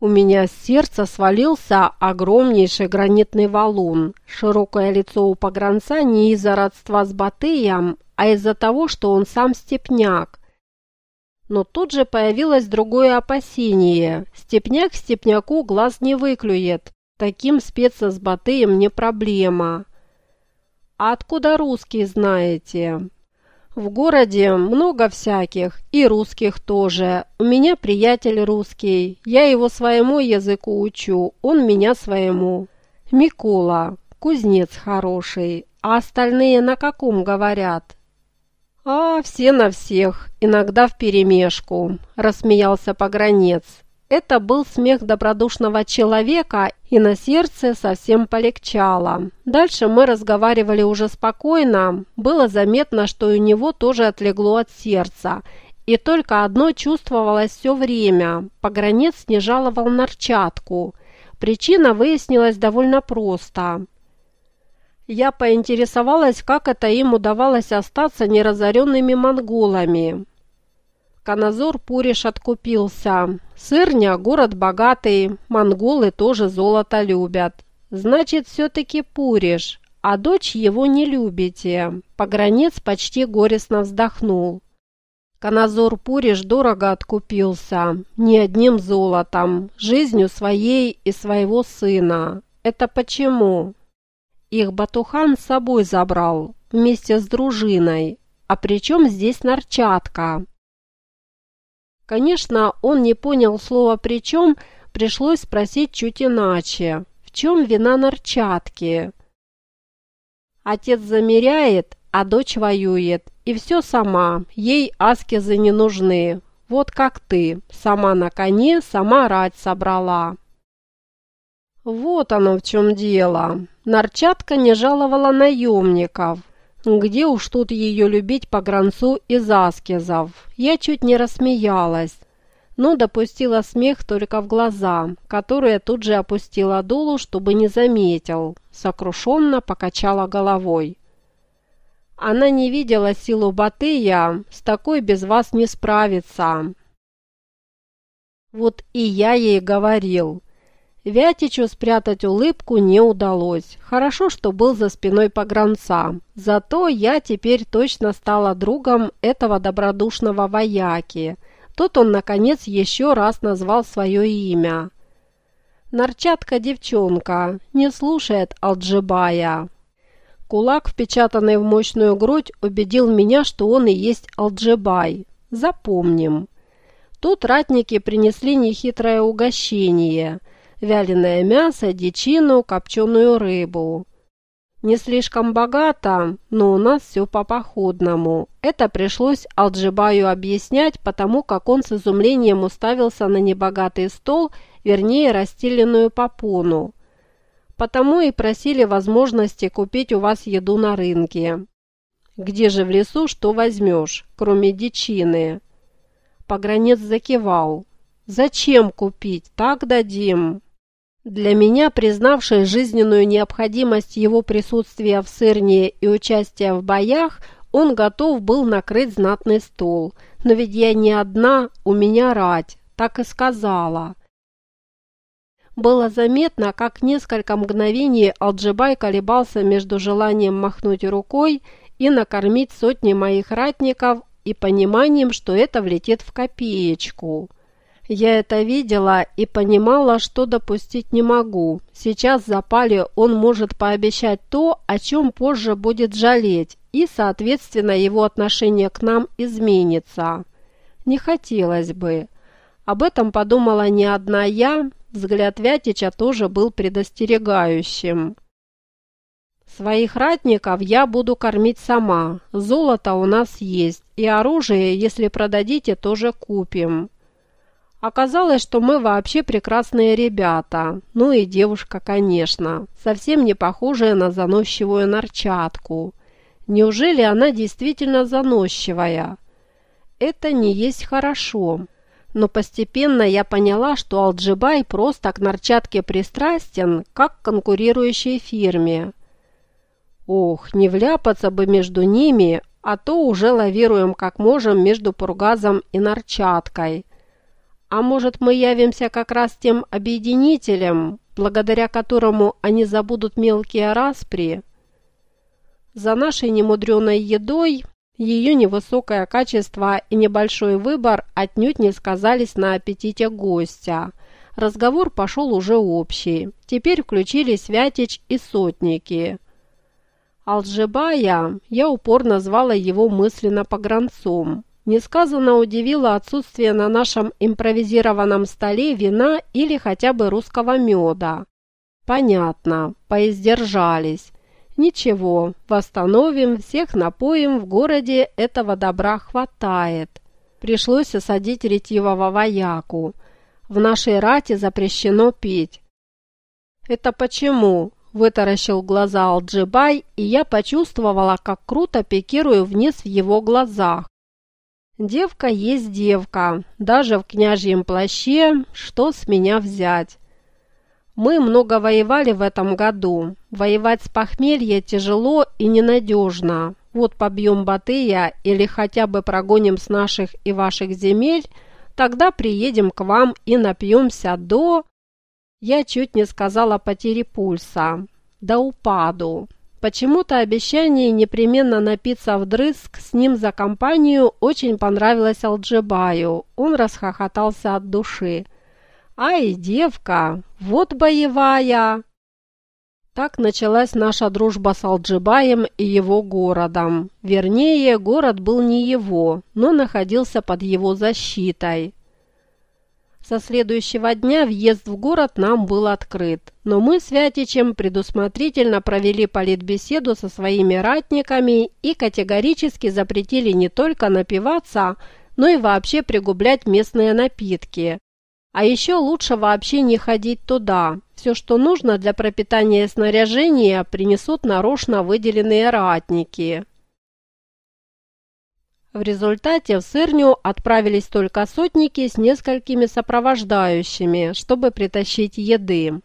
У меня с сердца свалился огромнейший гранитный валун. Широкое лицо у погранца не из-за родства с Батыем, а из-за того, что он сам степняк. Но тут же появилось другое опасение. Степняк степняку глаз не выклюет. Таким спеца с Батыем не проблема. «А откуда русский знаете?» В городе много всяких, и русских тоже. У меня приятель русский, я его своему языку учу, он меня своему. Микола, кузнец хороший, а остальные на каком говорят? А все на всех, иногда вперемешку, рассмеялся погранец. Это был смех добродушного человека, и на сердце совсем полегчало. Дальше мы разговаривали уже спокойно. Было заметно, что у него тоже отлегло от сердца. И только одно чувствовалось все время. Погранец не жаловал нарчатку. Причина выяснилась довольно просто. Я поинтересовалась, как это им удавалось остаться неразоренными монголами. Каназор Пуриш откупился. Сырня – город богатый, монголы тоже золото любят. Значит, все-таки Пуриш, а дочь его не любите. Погранец почти горестно вздохнул. Каназор Пуриш дорого откупился, не одним золотом, жизнью своей и своего сына. Это почему? Их Батухан с собой забрал, вместе с дружиной. А при чем здесь Нарчатка? Конечно, он не понял слова «причем», пришлось спросить чуть иначе. В чем вина Нарчатки? Отец замеряет, а дочь воюет. И все сама, ей аскезы не нужны. Вот как ты, сама на коне, сама рать собрала. Вот оно в чем дело. Нарчатка не жаловала наемников. Где уж тут ее любить по гранцу из аскезов? Я чуть не рассмеялась, но допустила смех только в глаза, которые тут же опустила дулу, чтобы не заметил. Сокрушенно покачала головой. Она не видела силу Батыя, с такой без вас не справится. Вот и я ей говорил, Вятичу спрятать улыбку не удалось. Хорошо, что был за спиной погранца. Зато я теперь точно стала другом этого добродушного вояки. Тут он, наконец, еще раз назвал свое имя. Нарчатка девчонка, не слушает Алджибая. Кулак, впечатанный в мощную грудь, убедил меня, что он и есть Алджибай. Запомним. Тут ратники принесли нехитрое угощение – вяленое мясо, дичину, копченую рыбу. Не слишком богато, но у нас все по-походному. Это пришлось Алджибаю объяснять, потому как он с изумлением уставился на небогатый стол, вернее расстеленную попону. Потому и просили возможности купить у вас еду на рынке. Где же в лесу что возьмешь, кроме дичины? Погранец закивал. Зачем купить? Так дадим. Для меня, признавшей жизненную необходимость его присутствия в Сырне и участия в боях, он готов был накрыть знатный стол. Но ведь я не одна, у меня рать, так и сказала. Было заметно, как несколько мгновений Алджибай колебался между желанием махнуть рукой и накормить сотни моих ратников и пониманием, что это влетит в копеечку. Я это видела и понимала, что допустить не могу. Сейчас в запале он может пообещать то, о чем позже будет жалеть, и, соответственно, его отношение к нам изменится. Не хотелось бы. Об этом подумала не одна я, взгляд Вятича тоже был предостерегающим. Своих ратников я буду кормить сама. Золото у нас есть, и оружие, если продадите, тоже купим. Оказалось, что мы вообще прекрасные ребята. Ну и девушка, конечно, совсем не похожая на заносчивую нарчатку. Неужели она действительно заносчивая? Это не есть хорошо. Но постепенно я поняла, что Алджибай просто к нарчатке пристрастен, как к конкурирующей фирме. Ох, не вляпаться бы между ними, а то уже лавируем как можем между Пургазом и Нарчаткой. А может, мы явимся как раз тем объединителем, благодаря которому они забудут мелкие распри? За нашей немудреной едой ее невысокое качество и небольшой выбор отнюдь не сказались на аппетите гостя. Разговор пошел уже общий. Теперь включились Вятич и Сотники. Алджибая, я упорно звала его мысленно погранцом. Несказанно удивило отсутствие на нашем импровизированном столе вина или хотя бы русского меда. Понятно, поиздержались. Ничего, восстановим, всех напоим, в городе этого добра хватает. Пришлось осадить ретивого вояку. В нашей рате запрещено пить. Это почему? Вытаращил глаза Алджибай, и я почувствовала, как круто пикирую вниз в его глазах. Девка есть девка, даже в княжьем плаще, что с меня взять? Мы много воевали в этом году. Воевать с похмелья тяжело и ненадежно. Вот побьем Батыя или хотя бы прогоним с наших и ваших земель, тогда приедем к вам и напьемся до... Я чуть не сказала потери пульса. До упаду. Почему-то обещание непременно напиться вдрызг с ним за компанию очень понравилось Алджибаю. Он расхохотался от души. «Ай, девка, вот боевая!» Так началась наша дружба с Алджибаем и его городом. Вернее, город был не его, но находился под его защитой. Со следующего дня въезд в город нам был открыт, но мы с Вятичем предусмотрительно провели политбеседу со своими ратниками и категорически запретили не только напиваться, но и вообще пригублять местные напитки. А еще лучше вообще не ходить туда. Все, что нужно для пропитания снаряжения, принесут нарочно выделенные ратники. В результате в Сырню отправились только сотники с несколькими сопровождающими, чтобы притащить еды.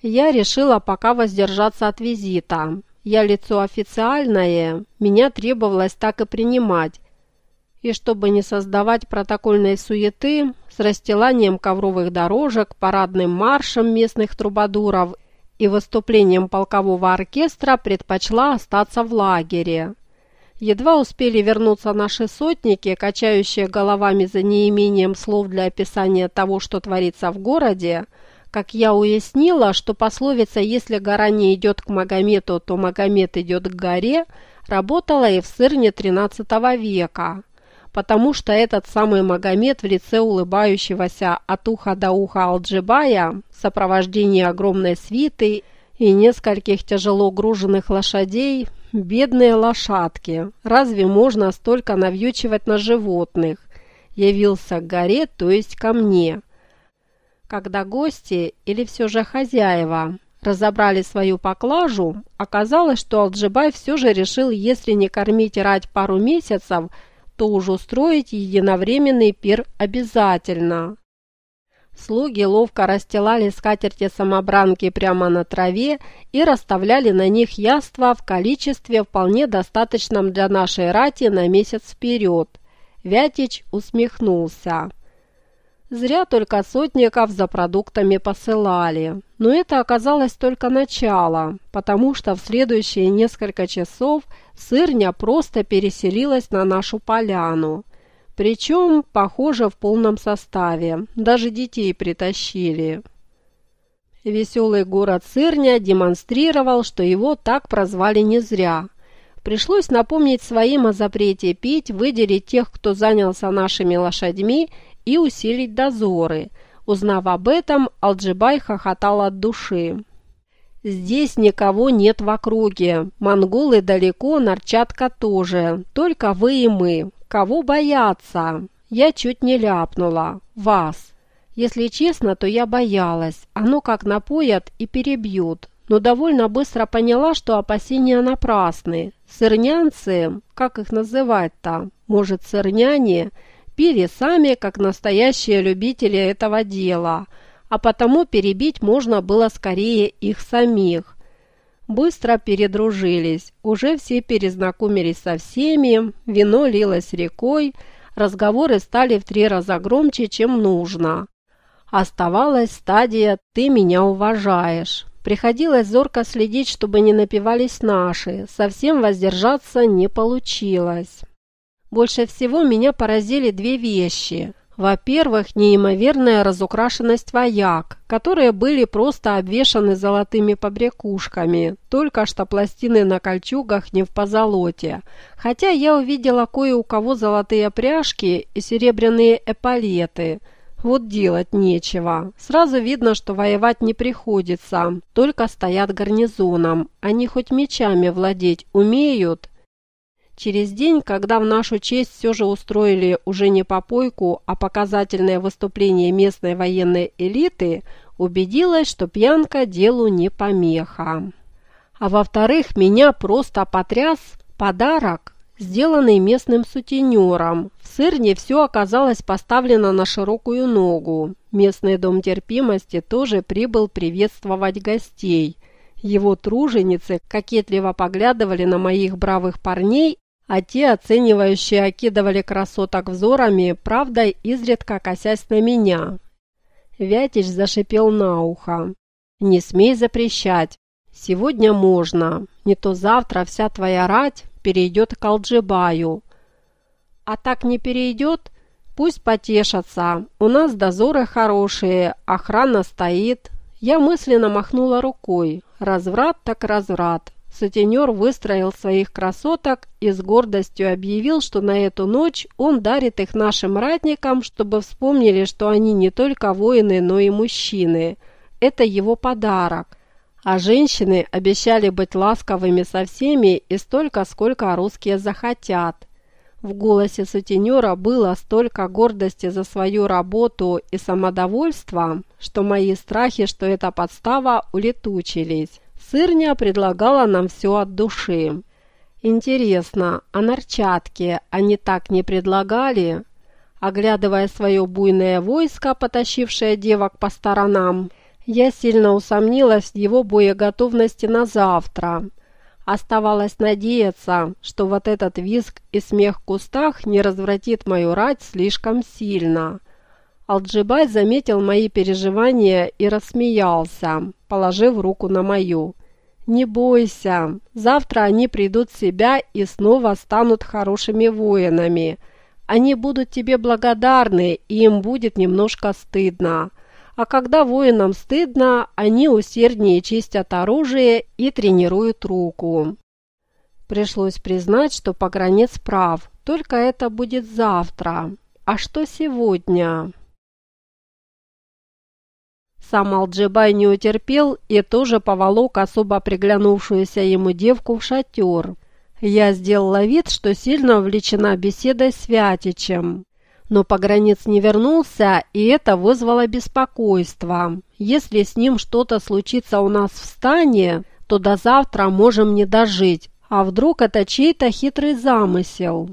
Я решила пока воздержаться от визита. Я лицо официальное, меня требовалось так и принимать. И чтобы не создавать протокольной суеты, с расстиланием ковровых дорожек, парадным маршем местных трубадуров и выступлением полкового оркестра предпочла остаться в лагере. Едва успели вернуться наши сотники, качающие головами за неимением слов для описания того, что творится в городе, как я уяснила, что пословица «если гора не идет к Магомету, то Магомед идет к горе» работала и в Сырне XIII века, потому что этот самый Магомед в лице улыбающегося от уха до уха Алджибая в сопровождении огромной свиты и нескольких тяжело груженных лошадей Бедные лошадки, разве можно столько навьючивать на животных? Явился к горе, то есть ко мне. Когда гости, или все же хозяева, разобрали свою поклажу, оказалось, что Алджибай все же решил, если не кормить рать пару месяцев, то уж устроить единовременный пир обязательно. Слуги ловко расстилали скатерти-самобранки прямо на траве и расставляли на них яства в количестве вполне достаточном для нашей рати на месяц вперед. Вятич усмехнулся. Зря только сотников за продуктами посылали. Но это оказалось только начало, потому что в следующие несколько часов сырня просто переселилась на нашу поляну. Причем, похоже, в полном составе. Даже детей притащили. Веселый город Сырня демонстрировал, что его так прозвали не зря. Пришлось напомнить своим о запрете пить, выделить тех, кто занялся нашими лошадьми, и усилить дозоры. Узнав об этом, Алджибай хохотал от души. «Здесь никого нет в округе. Монголы далеко, Нарчатка тоже. Только вы и мы. Кого бояться? Я чуть не ляпнула. Вас. Если честно, то я боялась. Оно как напоят и перебьют. Но довольно быстро поняла, что опасения напрасны. Сырнянцы, как их называть-то? Может, сырняне? Пили сами, как настоящие любители этого дела. А потому перебить можно было скорее их самих. Быстро передружились, уже все перезнакомились со всеми, вино лилось рекой, разговоры стали в три раза громче, чем нужно. Оставалась стадия «ты меня уважаешь». Приходилось зорко следить, чтобы не напивались наши, совсем воздержаться не получилось. Больше всего меня поразили две вещи. Во-первых, неимоверная разукрашенность вояк, которые были просто обвешаны золотыми побрякушками, только что пластины на кольчугах не в позолоте. Хотя я увидела кое у кого золотые пряжки и серебряные эполеты. Вот делать нечего. Сразу видно, что воевать не приходится, только стоят гарнизоном. Они хоть мечами владеть умеют, Через день, когда в нашу честь все же устроили уже не попойку, а показательное выступление местной военной элиты, убедилась, что пьянка делу не помеха. А во-вторых, меня просто потряс подарок, сделанный местным сутенером. В Сырне все оказалось поставлено на широкую ногу. Местный дом терпимости тоже прибыл приветствовать гостей. Его труженицы кокетливо поглядывали на моих бравых парней а те, оценивающие, окидывали красоток взорами, правда, изредка косясь на меня. Вятич зашипел на ухо. «Не смей запрещать. Сегодня можно. Не то завтра вся твоя рать перейдет к Алджибаю. А так не перейдет? Пусть потешатся. У нас дозоры хорошие, охрана стоит». Я мысленно махнула рукой. Разврат так разврат. Сутенер выстроил своих красоток и с гордостью объявил, что на эту ночь он дарит их нашим ратникам, чтобы вспомнили, что они не только воины, но и мужчины. Это его подарок. А женщины обещали быть ласковыми со всеми и столько, сколько русские захотят. В голосе сутенера было столько гордости за свою работу и самодовольства, что мои страхи, что это подстава, улетучились. Сырня предлагала нам все от души. Интересно, а нарчатки они так не предлагали? Оглядывая свое буйное войско, потащившее девок по сторонам, я сильно усомнилась в его боеготовности на завтра. Оставалось надеяться, что вот этот визг и смех в кустах не развратит мою рать слишком сильно. Алджибай заметил мои переживания и рассмеялся, положив руку на мою. «Не бойся, завтра они придут в себя и снова станут хорошими воинами. Они будут тебе благодарны, и им будет немножко стыдно. А когда воинам стыдно, они усерднее чистят оружие и тренируют руку». Пришлось признать, что погранец прав, только это будет завтра. А что сегодня?» Сам Алджибай не утерпел и тоже поволок особо приглянувшуюся ему девку в шатер. Я сделала вид, что сильно увлечена беседой с Вятичем. Но погранец не вернулся, и это вызвало беспокойство. Если с ним что-то случится у нас в стане, то до завтра можем не дожить. А вдруг это чей-то хитрый замысел?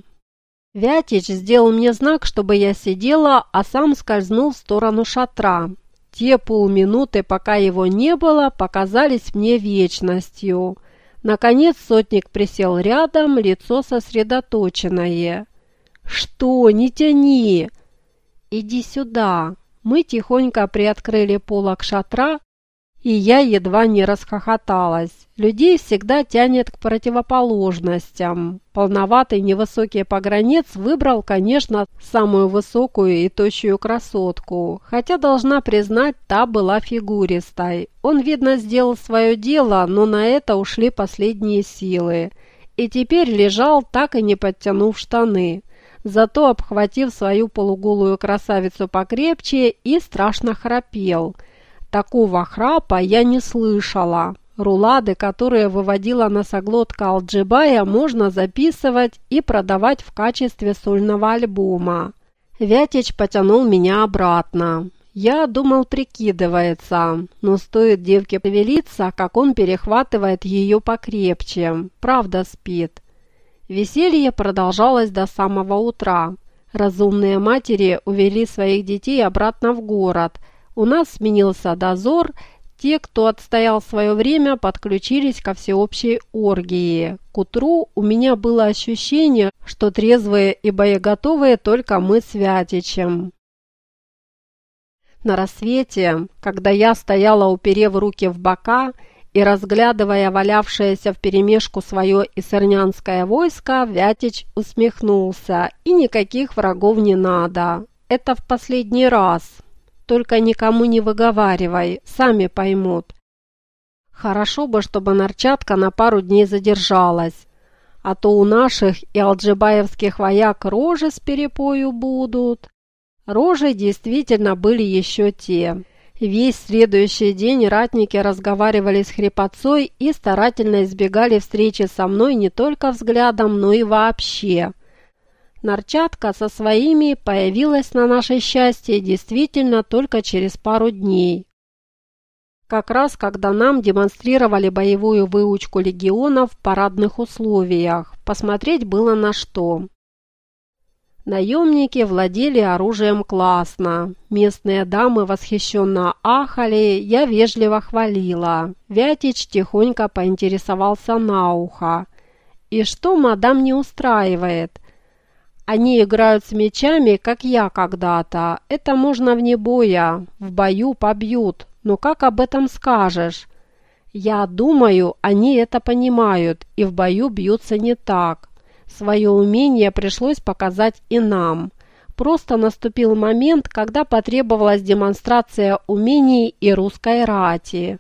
Вятич сделал мне знак, чтобы я сидела, а сам скользнул в сторону шатра. Те полминуты, пока его не было, показались мне вечностью. Наконец сотник присел рядом, лицо сосредоточенное. «Что? Не тяни!» «Иди сюда!» Мы тихонько приоткрыли полок шатра, и я едва не расхохоталась. Людей всегда тянет к противоположностям. Полноватый невысокий погранец выбрал, конечно, самую высокую и тощую красотку, хотя, должна признать, та была фигуристой. Он, видно, сделал свое дело, но на это ушли последние силы. И теперь лежал, так и не подтянув штаны зато обхватив свою полуголую красавицу покрепче и страшно храпел – Такого храпа я не слышала. Рулады, которые выводила носоглотка Алджибая, можно записывать и продавать в качестве сольного альбома. Вятич потянул меня обратно. Я думал, прикидывается, но стоит девке повелиться, как он перехватывает ее покрепче. Правда спит. Веселье продолжалось до самого утра. Разумные матери увели своих детей обратно в город – у нас сменился дозор, Те, кто отстоял свое время, подключились ко всеобщей оргии. К утру у меня было ощущение, что трезвые и боеготовые только мы с Вятичем. На рассвете, когда я стояла, уперев руки в бока и разглядывая валявшееся вперемешку свое исырнянское войско, Вятич усмехнулся. «И никаких врагов не надо. Это в последний раз. Только никому не выговаривай, сами поймут. Хорошо бы, чтобы Нарчатка на пару дней задержалась, а то у наших и алджибаевских вояк рожи с перепою будут». Рожи действительно были еще те. Весь следующий день ратники разговаривали с хрипотцой и старательно избегали встречи со мной не только взглядом, но и вообще. Нарчатка со своими появилась на наше счастье действительно только через пару дней. Как раз когда нам демонстрировали боевую выучку легионов в парадных условиях, посмотреть было на что. Наемники владели оружием классно. Местные дамы восхищенно ахали, я вежливо хвалила. Вятич тихонько поинтересовался на ухо. «И что мадам не устраивает?» «Они играют с мечами, как я когда-то. Это можно вне боя. В бою побьют. Но как об этом скажешь?» «Я думаю, они это понимают, и в бою бьются не так. Свое умение пришлось показать и нам. Просто наступил момент, когда потребовалась демонстрация умений и русской рати.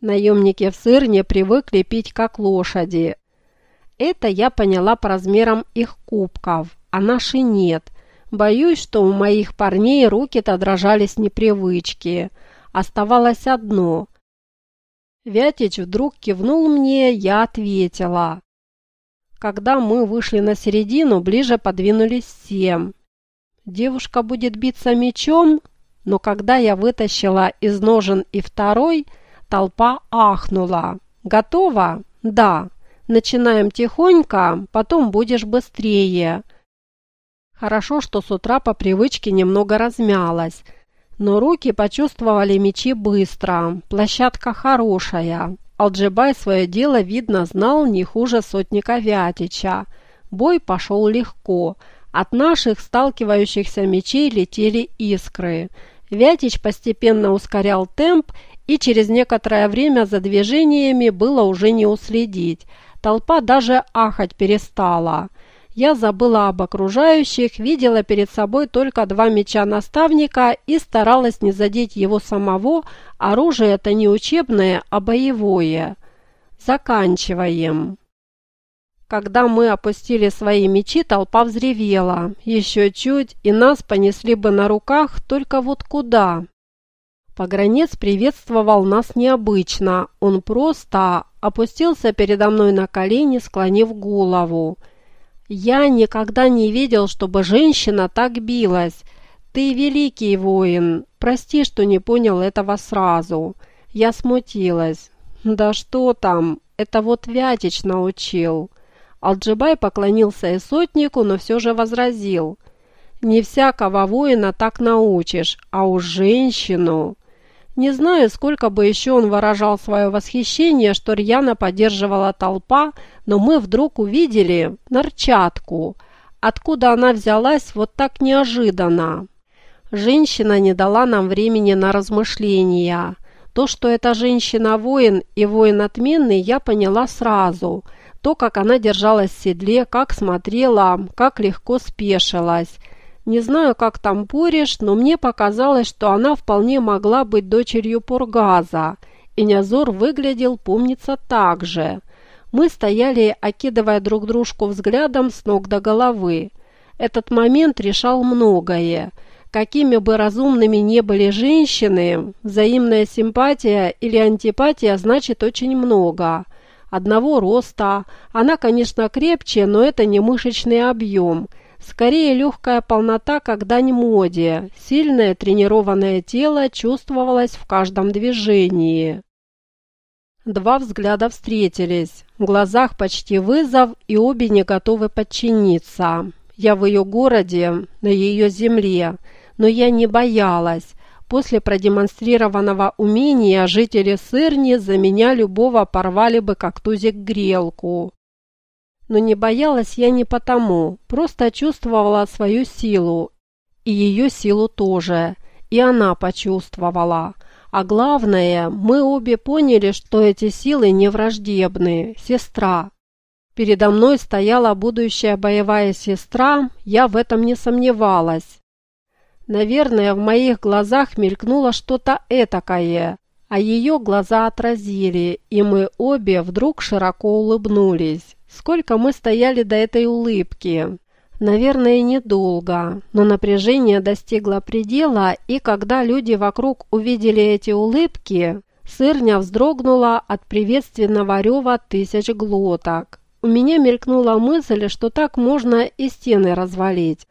Наемники в Сырне привыкли пить как лошади. Это я поняла по размерам их кубков, а наши нет. Боюсь, что у моих парней руки-то дрожали с непривычки. Оставалось одно. Вятич вдруг кивнул мне, я ответила. Когда мы вышли на середину, ближе подвинулись все. Девушка будет биться мечом, но когда я вытащила из ножен и второй, толпа ахнула. «Готово?» «Да. Начинаем тихонько, потом будешь быстрее». Хорошо, что с утра по привычке немного размялась, но руки почувствовали мечи быстро. Площадка хорошая. Алджибай свое дело, видно, знал не хуже сотника Вятича. Бой пошел легко. От наших сталкивающихся мечей летели искры. Вятич постепенно ускорял темп, и через некоторое время за движениями было уже не уследить. Толпа даже ахать перестала. Я забыла об окружающих, видела перед собой только два меча наставника и старалась не задеть его самого, оружие это не учебное, а боевое. Заканчиваем. Когда мы опустили свои мечи, толпа взревела. Еще чуть, и нас понесли бы на руках, только вот куда? Погранец приветствовал нас необычно. Он просто опустился передо мной на колени, склонив голову. Я никогда не видел, чтобы женщина так билась. Ты великий воин. Прости, что не понял этого сразу. Я смутилась. Да что там, это вот Вятич научил. Алджибай поклонился и сотнику, но все же возразил. Не всякого воина так научишь, а уж женщину. Не знаю, сколько бы еще он выражал свое восхищение, что рьяно поддерживала толпа, но мы вдруг увидели нарчатку. Откуда она взялась вот так неожиданно? Женщина не дала нам времени на размышления. То, что эта женщина воин и воин отменный, я поняла сразу. То, как она держалась в седле, как смотрела, как легко спешилась – не знаю, как там Пориш, но мне показалось, что она вполне могла быть дочерью Пургаза, и Нязор выглядел, помнится, так же. Мы стояли, окидывая друг дружку взглядом с ног до головы. Этот момент решал многое. Какими бы разумными не были женщины, взаимная симпатия или антипатия значит очень много. Одного роста, она, конечно, крепче, но это не мышечный объем – Скорее легкая полнота, как дань моде. Сильное тренированное тело чувствовалось в каждом движении. Два взгляда встретились. В глазах почти вызов, и обе не готовы подчиниться. Я в ее городе, на ее земле, но я не боялась. После продемонстрированного умения жители Сырни за меня любого порвали бы как тузик грелку. Но не боялась я не потому, просто чувствовала свою силу. И ее силу тоже. И она почувствовала. А главное, мы обе поняли, что эти силы не враждебны. Сестра. Передо мной стояла будущая боевая сестра, я в этом не сомневалась. Наверное, в моих глазах мелькнуло что-то этакое, а ее глаза отразили, и мы обе вдруг широко улыбнулись. Сколько мы стояли до этой улыбки? Наверное, недолго, но напряжение достигло предела, и когда люди вокруг увидели эти улыбки, сырня вздрогнула от приветственного рева тысяч глоток. У меня мелькнула мысль, что так можно и стены развалить.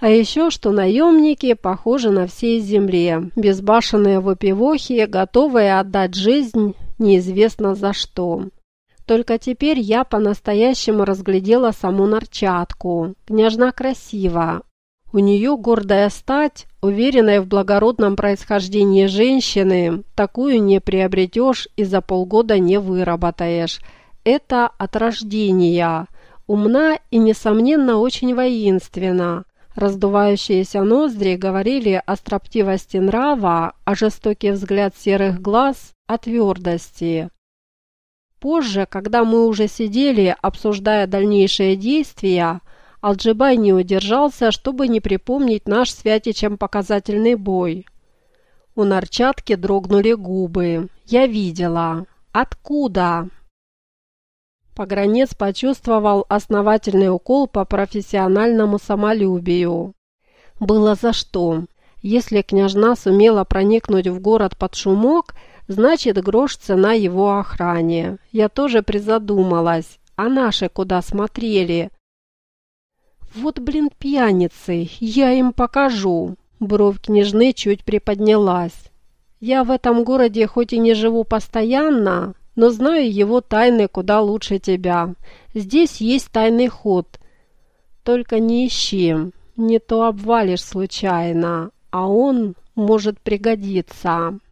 А еще, что наемники похожи на всей земле, безбашенные выпивохи, готовые отдать жизнь неизвестно за что. Только теперь я по-настоящему разглядела саму Нарчатку. Княжна красива. У нее гордая стать, уверенная в благородном происхождении женщины, такую не приобретешь и за полгода не выработаешь. Это от рождения. Умна и, несомненно, очень воинственна. Раздувающиеся ноздри говорили о строптивости нрава, а жестокий взгляд серых глаз – о твердости. Позже, когда мы уже сидели, обсуждая дальнейшие действия, Алджибай не удержался, чтобы не припомнить наш с Вятичем показательный бой. У Нарчатки дрогнули губы. Я видела. Откуда? Погранец почувствовал основательный укол по профессиональному самолюбию. Было за что. Если княжна сумела проникнуть в город под шумок, значит грош цена его охране. Я тоже призадумалась. А наши куда смотрели? Вот, блин, пьяницы, я им покажу. Бровь княжны чуть приподнялась. Я в этом городе хоть и не живу постоянно, но знаю его тайны куда лучше тебя. Здесь есть тайный ход. Только не ищи, не то обвалишь случайно, а он может пригодиться».